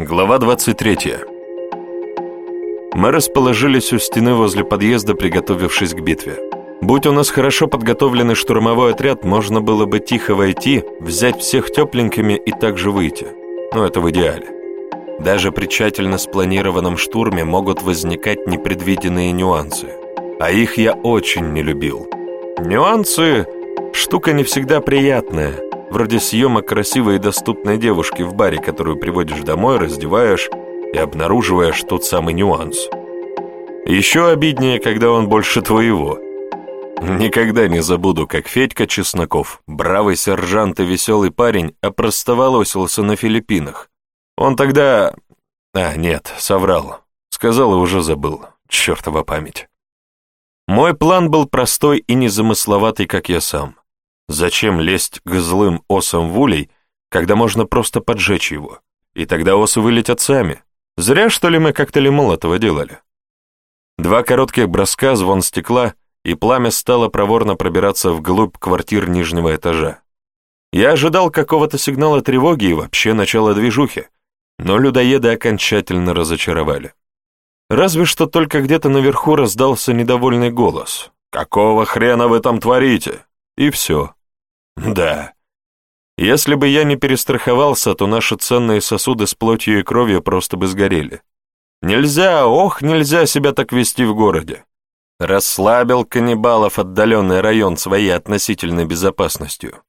Глава 23. Мы расположились у стены возле подъезда, приготовившись к битве. Будь у нас хорошо подготовленный штурмовой отряд, можно было бы тихо войти, взять всех тепленькими и также выйти. Но это в идеале. Даже при тщательно спланированном штурме могут возникать непредвиденные нюансы. А их я очень не любил. Нюансы – штука не всегда приятная – Вроде съемок красивой и доступной девушки в баре, которую приводишь домой, раздеваешь и обнаруживаешь тот самый нюанс. Еще обиднее, когда он больше твоего. Никогда не забуду, как Федька Чесноков, бравый сержант и веселый парень, опростоволосился на Филиппинах. Он тогда... А, нет, соврал. Сказал и уже забыл. Чертова память. Мой план был простой и незамысловатый, как я сам. Зачем лезть к злым осам в улей, когда можно просто поджечь его? И тогда осы вылетят сами. Зря, что ли, мы коктейли Молотова делали? Два коротких броска, звон стекла, и пламя стало проворно пробираться вглубь квартир нижнего этажа. Я ожидал какого-то сигнала тревоги и вообще начала движухи, но людоеды окончательно разочаровали. Разве что только где-то наверху раздался недовольный голос. «Какого хрена вы там творите?» И все. Да. Если бы я не перестраховался, то наши ценные сосуды с плотью и кровью просто бы сгорели. Нельзя, ох, нельзя себя так вести в городе. Расслабил каннибалов отдаленный район своей относительной безопасностью.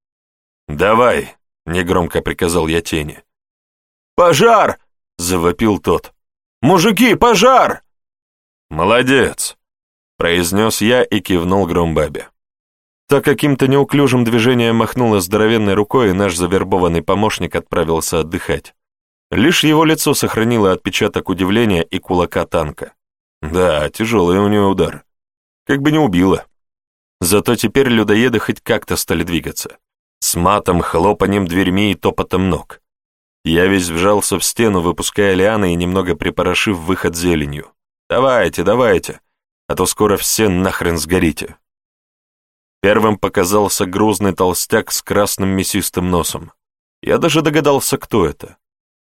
«Давай», — негромко приказал я тени. «Пожар!» — завопил тот. «Мужики, пожар!» «Молодец!» — произнес я и кивнул Громбабе. Так каким-то неуклюжим движением махнула здоровенной рукой, и наш завербованный помощник отправился отдыхать. Лишь его лицо сохранило отпечаток удивления и кулака танка. Да, тяжелый у него удар. Как бы не убило. Зато теперь людоеды хоть как-то стали двигаться. С матом, хлопанием дверьми и топотом ног. Я весь вжался в стену, выпуская лианы и немного припорошив выход зеленью. «Давайте, давайте, а то скоро все нахрен сгорите». Первым показался грузный толстяк с красным мясистым носом. Я даже догадался, кто это.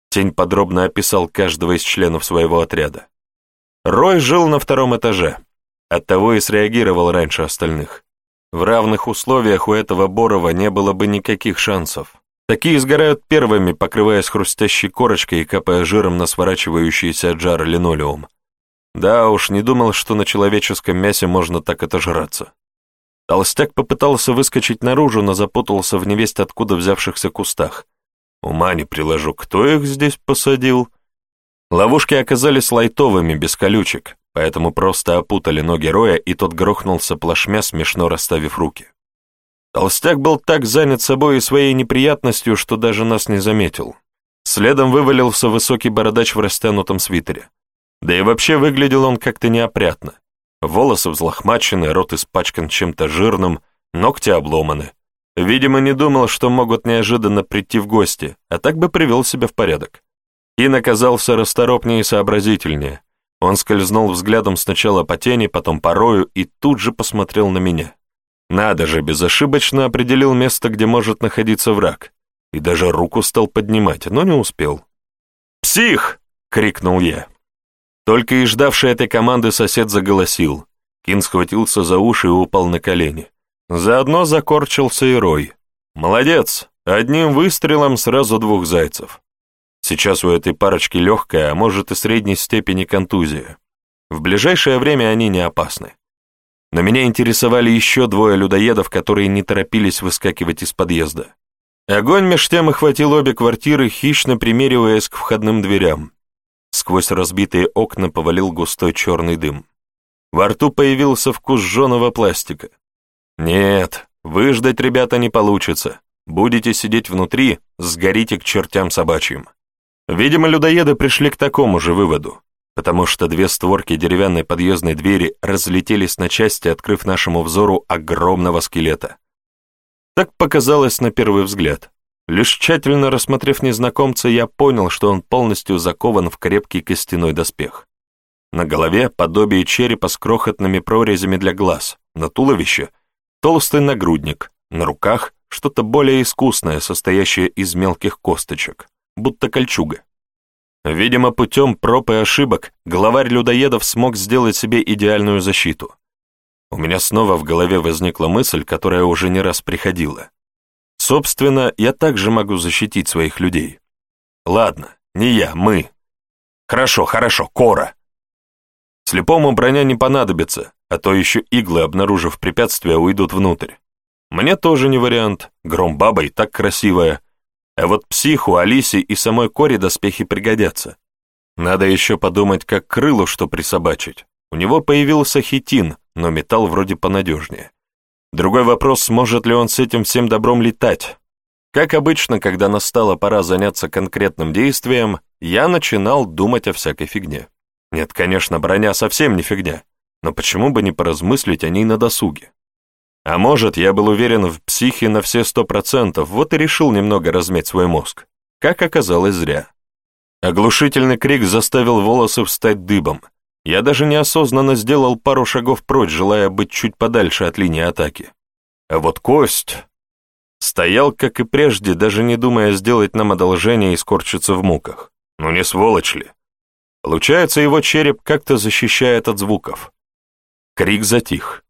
Тень подробно описал каждого из членов своего отряда. Рой жил на втором этаже, оттого и среагировал раньше остальных. В равных условиях у этого Борова не было бы никаких шансов. Такие сгорают первыми, покрываясь хрустящей корочкой и капая жиром на сворачивающийся от жара линолеум. Да уж, не думал, что на человеческом мясе можно так отожраться. Толстяк попытался выскочить наружу, но запутался в невесть откуда взявшихся кустах. Ума не приложу, кто их здесь посадил? Ловушки оказались лайтовыми, без колючек, поэтому просто опутали ноги Роя, и тот грохнулся плашмя, смешно расставив руки. Толстяк был так занят собой и своей неприятностью, что даже нас не заметил. Следом вывалился высокий бородач в растянутом свитере. Да и вообще выглядел он как-то неопрятно. Волосы взлохмачены, рот испачкан чем-то жирным, ногти обломаны. Видимо, не думал, что могут неожиданно прийти в гости, а так бы привел себя в порядок. И наказался расторопнее и сообразительнее. Он скользнул взглядом сначала по тени, потом по рою и тут же посмотрел на меня. Надо же, безошибочно определил место, где может находиться враг. И даже руку стал поднимать, но не успел. «Псих!» — крикнул я. Только и ждавший этой команды сосед заголосил. Кин схватился за уши и упал на колени. Заодно закорчился и Рой. «Молодец! Одним выстрелом сразу двух зайцев. Сейчас у этой парочки легкая, а может и средней степени контузия. В ближайшее время они не опасны. Но меня интересовали еще двое людоедов, которые не торопились выскакивать из подъезда. Огонь меж тем охватил обе квартиры, хищно примериваясь к входным дверям. Сквозь разбитые окна повалил густой черный дым. Во рту появился вкус жженого пластика. Нет, выждать, ребята, не получится. Будете сидеть внутри, сгорите к чертям собачьим. Видимо, людоеды пришли к такому же выводу, потому что две створки деревянной подъездной двери разлетелись на части, открыв нашему взору огромного скелета. Так показалось на первый взгляд. Лишь тщательно рассмотрев незнакомца, я понял, что он полностью закован в крепкий костяной доспех. На голове подобие черепа с крохотными прорезями для глаз, на туловище — толстый нагрудник, на руках — что-то более искусное, состоящее из мелких косточек, будто кольчуга. Видимо, путем проб и ошибок главарь людоедов смог сделать себе идеальную защиту. У меня снова в голове возникла мысль, которая уже не раз приходила. Собственно, я также могу защитить своих людей. Ладно, не я, мы. Хорошо, хорошо, Кора. Слепому броня не понадобится, а то еще иглы, обнаружив препятствие, уйдут внутрь. Мне тоже не вариант, гром баба и так красивая. А вот психу, Алисе и самой Коре доспехи пригодятся. Надо еще подумать, как крылу что присобачить. У него появился хитин, но металл вроде понадежнее. Другой вопрос, сможет ли он с этим всем добром летать. Как обычно, когда настала пора заняться конкретным действием, я начинал думать о всякой фигне. Нет, конечно, броня совсем не фигня, но почему бы не поразмыслить о ней на досуге? А может, я был уверен в психе на все сто процентов, вот и решил немного размять свой мозг. Как оказалось, зря. Оглушительный крик заставил волосы встать дыбом. Я даже неосознанно сделал пару шагов прочь, желая быть чуть подальше от линии атаки. А вот кость стоял, как и прежде, даже не думая сделать нам одолжение и скорчиться в муках. Ну не сволочь ли? Получается, его череп как-то защищает от звуков. Крик затих.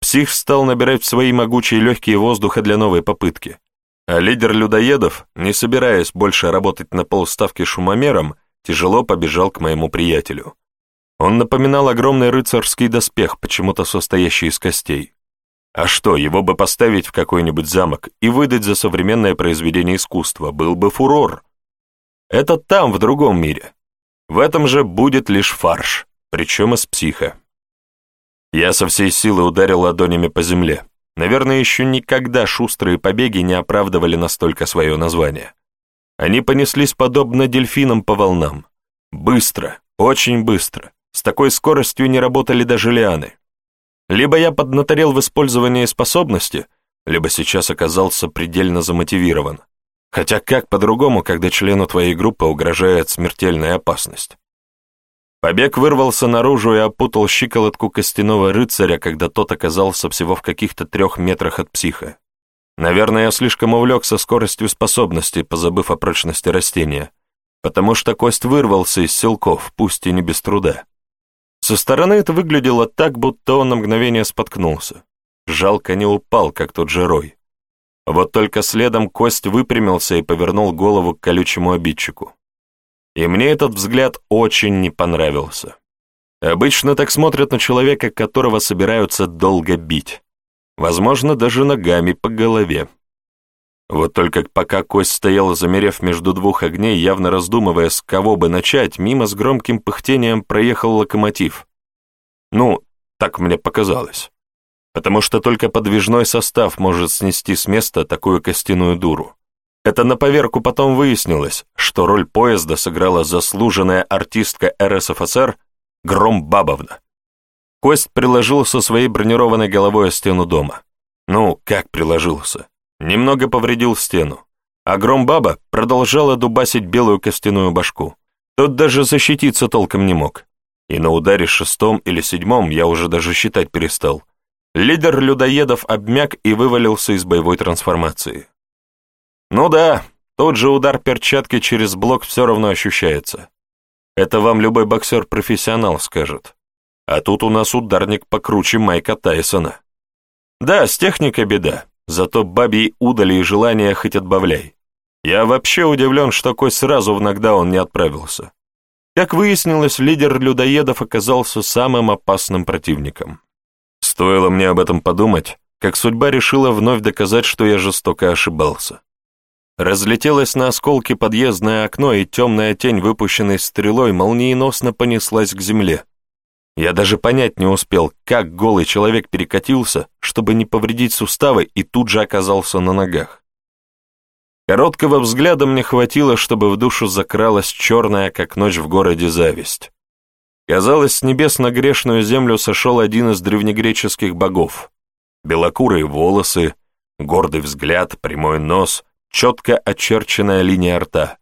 Псих стал набирать в свои могучие легкие воздуха для новой попытки. А лидер людоедов, не собираясь больше работать на полставки шумомером, тяжело побежал к моему приятелю. Он напоминал огромный рыцарский доспех, почему-то состоящий из костей. А что, его бы поставить в какой-нибудь замок и выдать за современное произведение искусства, был бы фурор. Это там, в другом мире. В этом же будет лишь фарш, причем из психа. Я со всей силы ударил ладонями по земле. Наверное, еще никогда шустрые побеги не оправдывали настолько свое название. Они понеслись подобно дельфинам по волнам. Быстро, очень быстро. С такой скоростью не работали даже лианы. Либо я поднаторел в использовании способности, либо сейчас оказался предельно замотивирован. Хотя как по-другому, когда члену твоей группы угрожает смертельная опасность? Побег вырвался наружу и опутал щиколотку костяного рыцаря, когда тот оказался всего в каких-то трех метрах от психа. Наверное, я слишком увлекся скоростью способности, позабыв о прочности растения, потому что кость вырвался из селков, пусть и не без труда. Со стороны это выглядело так, будто он на мгновение споткнулся. Жалко не упал, как тот же Рой. Вот только следом кость выпрямился и повернул голову к колючему обидчику. И мне этот взгляд очень не понравился. Обычно так смотрят на человека, которого собираются долго бить. Возможно, даже ногами по голове. Вот только пока кость стояла, замерев между двух огней, явно раздумывая, с кого бы начать, мимо с громким пыхтением проехал локомотив. Ну, так мне показалось. Потому что только подвижной состав может снести с места такую костяную дуру. Это на поверку потом выяснилось, что роль поезда сыграла заслуженная артистка РСФСР Гром Бабовна. Кость приложился своей бронированной головой о стену дома. Ну, как приложился? Немного повредил стену. А Громбаба продолжала дубасить белую костяную башку. Тот даже защититься толком не мог. И на ударе шестом или седьмом я уже даже считать перестал. Лидер людоедов обмяк и вывалился из боевой трансформации. Ну да, тот же удар перчатки через блок все равно ощущается. Это вам любой боксер-профессионал скажет. А тут у нас ударник покруче Майка Тайсона. Да, с техникой беда. Зато бабьей удали и желания хоть отбавляй. Я вообще удивлен, что Кость сразу в нокдаун не отправился. Как выяснилось, лидер людоедов оказался самым опасным противником. Стоило мне об этом подумать, как судьба решила вновь доказать, что я жестоко ошибался. Разлетелось на осколки подъездное окно, и темная тень, выпущенной стрелой, молниеносно понеслась к земле. Я даже понять не успел, как голый человек перекатился, чтобы не повредить суставы, и тут же оказался на ногах. Короткого взгляда мне хватило, чтобы в душу закралась черная, как ночь в городе, зависть. Казалось, с небес на грешную землю сошел один из древнегреческих богов. Белокурые волосы, гордый взгляд, прямой нос, четко очерченная линия рта.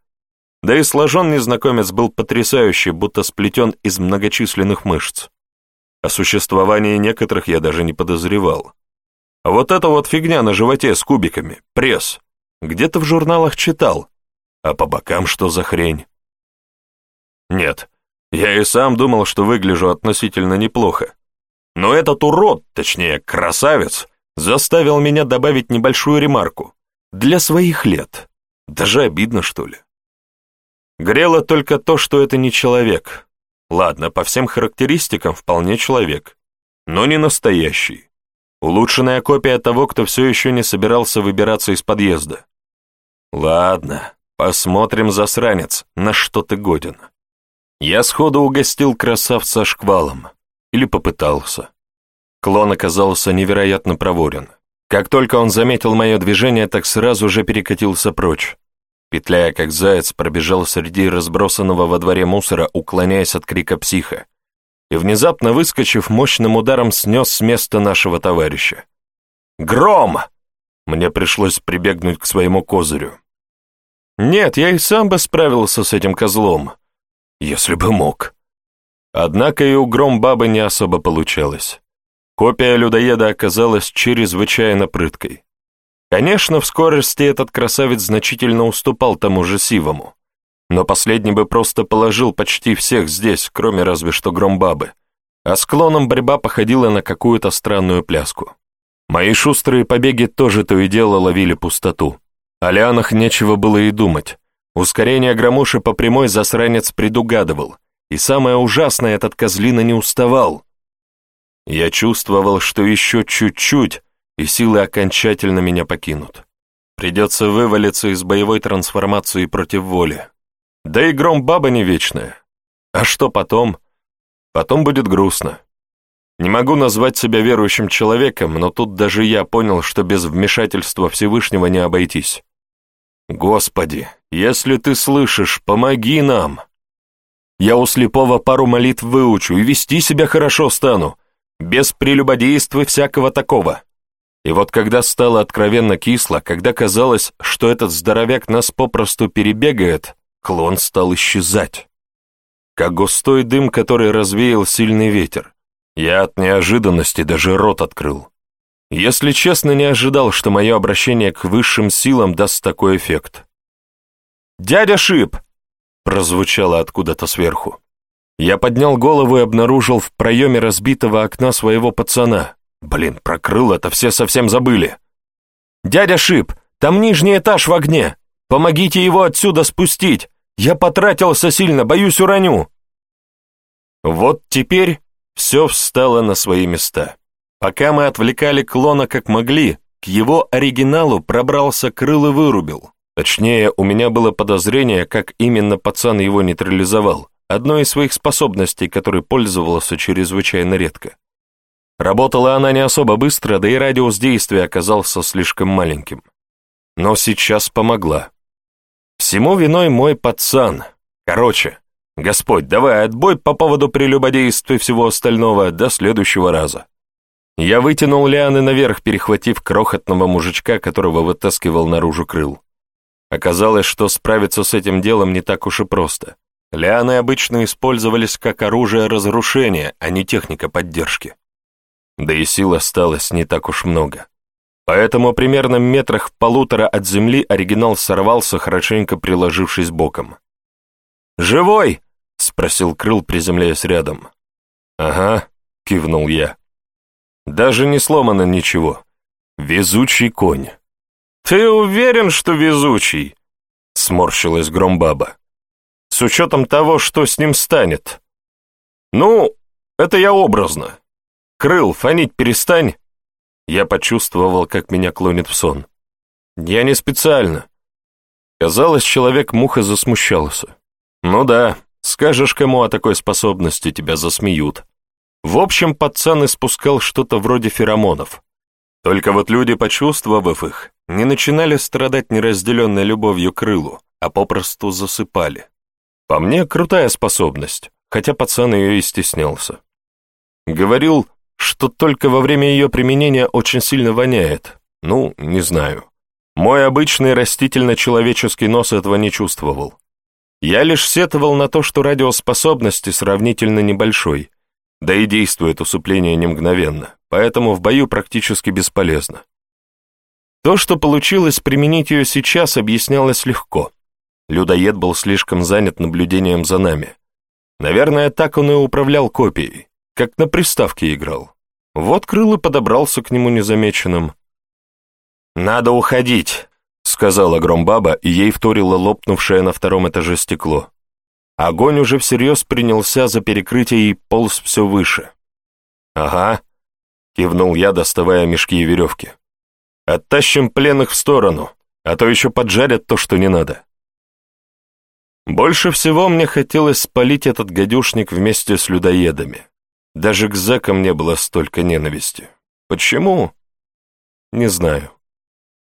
Да и сложен незнакомец был потрясающий, будто сплетен из многочисленных мышц. О существовании некоторых я даже не подозревал. А вот эта вот фигня на животе с кубиками, пресс, где-то в журналах читал. А по бокам что за хрень? Нет, я и сам думал, что выгляжу относительно неплохо. Но этот урод, точнее, красавец, заставил меня добавить небольшую ремарку. Для своих лет. Даже обидно, что ли. Грело только то, что это не человек. Ладно, по всем характеристикам вполне человек, но не настоящий. Улучшенная копия того, кто все еще не собирался выбираться из подъезда. Ладно, посмотрим, засранец, на что ты годен. Я сходу угостил красавца шквалом. Или попытался. Клон оказался невероятно проворен. Как только он заметил мое движение, так сразу же перекатился прочь. Петляя как заяц, пробежал среди разбросанного во дворе мусора, уклоняясь от крика психа. И внезапно, выскочив, мощным ударом снес с места нашего товарища. «Гром!» Мне пришлось прибегнуть к своему козырю. Нет, я и сам бы справился с этим козлом, если бы мог. Однако и у Гром-бабы не особо получалось. Копия людоеда оказалась чрезвычайно прыткой. Конечно, в скорости этот красавец значительно уступал тому же Сивому, но последний бы просто положил почти всех здесь, кроме разве что Громбабы, а склоном борьба походила на какую-то странную пляску. Мои шустрые побеги тоже то и дело ловили пустоту. О лианах нечего было и думать. Ускорение громуши по прямой засранец предугадывал, и самое ужасное, этот козлина не уставал. Я чувствовал, что еще чуть-чуть, и силы окончательно меня покинут. Придется вывалиться из боевой трансформации против воли. Да и гром баба не вечная. А что потом? Потом будет грустно. Не могу назвать себя верующим человеком, но тут даже я понял, что без вмешательства Всевышнего не обойтись. Господи, если ты слышишь, помоги нам. Я у слепого пару молитв выучу и вести себя хорошо стану, без прелюбодейства всякого такого. И вот когда стало откровенно кисло, когда казалось, что этот здоровяк нас попросту перебегает, клон стал исчезать. Как густой дым, который развеял сильный ветер. Я от неожиданности даже рот открыл. Если честно, не ожидал, что мое обращение к высшим силам даст такой эффект. «Дядя Шип!» — прозвучало откуда-то сверху. Я поднял голову и обнаружил в проеме разбитого окна своего пацана. Блин, прокрыл это, все совсем забыли. «Дядя Шип, там нижний этаж в огне! Помогите его отсюда спустить! Я потратился сильно, боюсь уроню!» Вот теперь все встало на свои места. Пока мы отвлекали клона как могли, к его оригиналу пробрался крыл и вырубил. Точнее, у меня было подозрение, как именно пацан его нейтрализовал одной из своих способностей, которой пользовался чрезвычайно редко. Работала она не особо быстро, да и радиус действия оказался слишком маленьким. Но сейчас помогла. Всему виной мой пацан. Короче, Господь, давай отбой по поводу прелюбодейства и всего остального до следующего раза. Я вытянул лианы наверх, перехватив крохотного мужичка, которого вытаскивал наружу крыл. Оказалось, что справиться с этим делом не так уж и просто. Лианы обычно использовались как оружие разрушения, а не техника поддержки. Да и сил осталось не так уж много. Поэтому примерно метрах в полутора от земли оригинал сорвался, хорошенько приложившись боком. «Живой?» — спросил Крыл, приземляясь рядом. «Ага», — кивнул я. «Даже не сломано ничего. Везучий конь». «Ты уверен, что везучий?» — сморщилась Громбаба с учетом того, что с ним станет. Ну, это я образно. Крыл, фонить перестань. Я почувствовал, как меня клонит в сон. Я не специально. Казалось, человек-муха засмущался. Ну да, скажешь кому о такой способности, тебя засмеют. В общем, пацан испускал что-то вроде феромонов. Только вот люди, почувствовав их, не начинали страдать неразделенной любовью крылу, а попросту засыпали. По мне, крутая способность, хотя пацан ее и стеснялся. Говорил, что только во время ее применения очень сильно воняет. Ну, не знаю. Мой обычный растительно-человеческий нос этого не чувствовал. Я лишь сетовал на то, что радиоспособности сравнительно небольшой, да и действует усыпление не мгновенно, поэтому в бою практически бесполезно. То, что получилось применить ее сейчас, объяснялось легко. Людоед был слишком занят наблюдением за нами. Наверное, так он и управлял копией, как на приставке играл. Вот Крыл и подобрался к нему незамеченным. «Надо уходить», — сказала Громбаба, и ей вторило лопнувшее на втором этаже стекло. Огонь уже всерьез принялся за перекрытие и полз все выше. «Ага», — кивнул я, доставая мешки и веревки. «Оттащим пленных в сторону, а то еще поджарят то, что не надо». Больше всего мне хотелось спалить этот гадюшник вместе с людоедами. Даже к зэкам не было столько ненависти. Почему? Не знаю.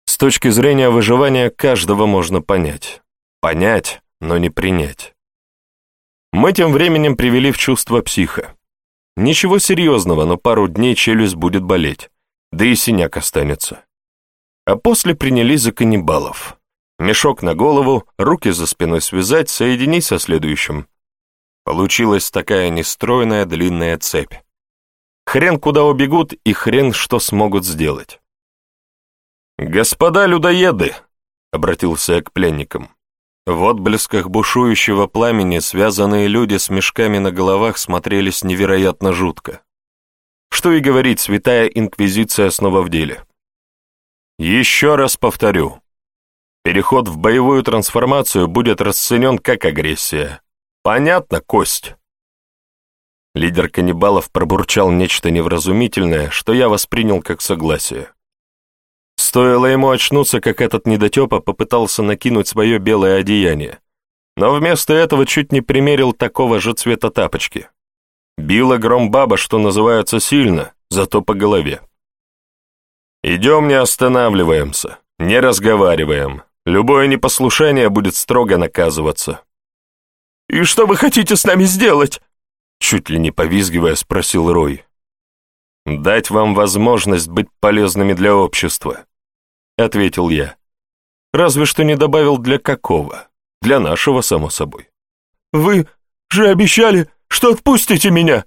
С точки зрения выживания каждого можно понять. Понять, но не принять. Мы тем временем привели в чувство психа. Ничего серьезного, но пару дней челюсть будет болеть, да и синяк останется. А после принялись за каннибалов. Мешок на голову, руки за спиной связать, соединить со следующим. Получилась такая нестройная длинная цепь. Хрен куда убегут и хрен что смогут сделать. «Господа людоеды!» — обратился я к пленникам. В отблесках бушующего пламени связанные люди с мешками на головах смотрелись невероятно жутко. Что и говорить, святая инквизиция снова в деле. Еще раз повторю, Переход в боевую трансформацию будет расценен как агрессия. Понятно, Кость?» Лидер каннибалов пробурчал нечто невразумительное, что я воспринял как согласие. Стоило ему очнуться, как этот недотепа попытался накинуть свое белое одеяние, но вместо этого чуть не примерил такого же цвета тапочки. Била гром баба, что называется, сильно, зато по голове. «Идем, не останавливаемся, не разговариваем, Любое непослушание будет строго наказываться. «И что вы хотите с нами сделать?» Чуть ли не повизгивая, спросил Рой. «Дать вам возможность быть полезными для общества», — ответил я. «Разве что не добавил для какого. Для нашего, само собой». «Вы же обещали, что отпустите меня!»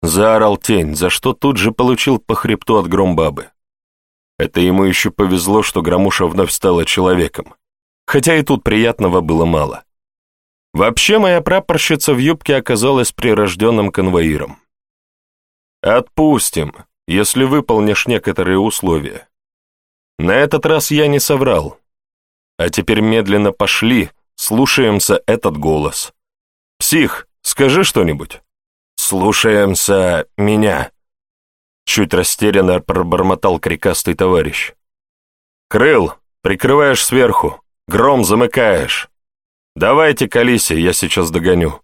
Заорал тень, за что тут же получил по хребту от громбабы. Это ему еще повезло, что Громуша вновь стала человеком. Хотя и тут приятного было мало. Вообще моя прапорщица в юбке оказалась прирожденным конвоиром. «Отпустим, если выполнишь некоторые условия». На этот раз я не соврал. А теперь медленно пошли, слушаемся этот голос. «Псих, скажи что-нибудь». «Слушаемся меня», Чуть растерянно пробормотал крикастый товарищ. «Крыл, прикрываешь сверху, гром замыкаешь. Давайте, Калиси, я сейчас догоню».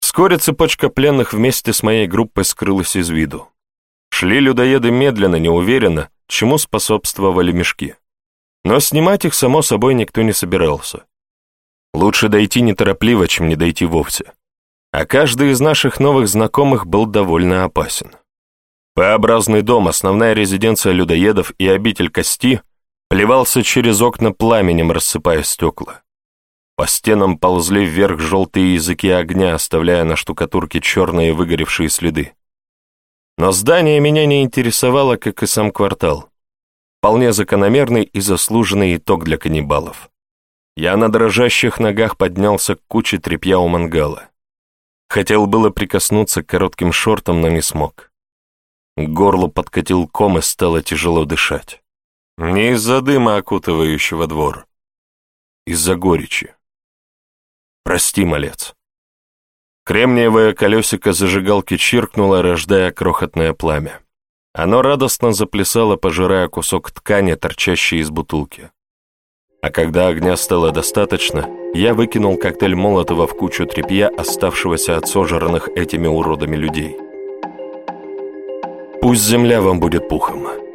Вскоре цепочка пленных вместе с моей группой скрылась из виду. Шли людоеды медленно, неуверенно, чему способствовали мешки. Но снимать их, само собой, никто не собирался. Лучше дойти неторопливо, чем не дойти вовсе а каждый из наших новых знакомых был довольно опасен. П-образный дом, основная резиденция людоедов и обитель кости, плевался через окна пламенем, рассыпая стекла. По стенам ползли вверх желтые языки огня, оставляя на штукатурке черные выгоревшие следы. Но здание меня не интересовало, как и сам квартал. Вполне закономерный и заслуженный итог для каннибалов. Я на дрожащих ногах поднялся к куче тряпья у мангала. Хотел было прикоснуться к коротким шортам, но не смог. К горлу подкатил ком и стало тяжело дышать. Не из-за дыма, окутывающего двор. Из-за горечи. Прости, малец. Кремниевое колесико зажигалки чиркнуло, рождая крохотное пламя. Оно радостно заплясало, пожирая кусок ткани, торчащий из бутылки. А когда огня стало достаточно, я выкинул коктейль Молотова в кучу тряпья, оставшегося от сожранных этими уродами людей. Пусть земля вам будет пухом.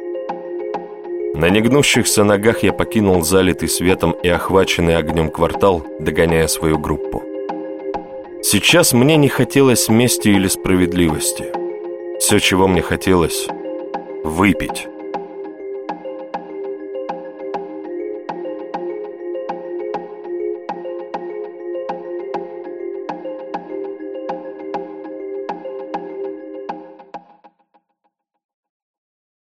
На негнущихся ногах я покинул залитый светом и охваченный огнем квартал, догоняя свою группу. Сейчас мне не хотелось мести или справедливости. Все, чего мне хотелось — выпить.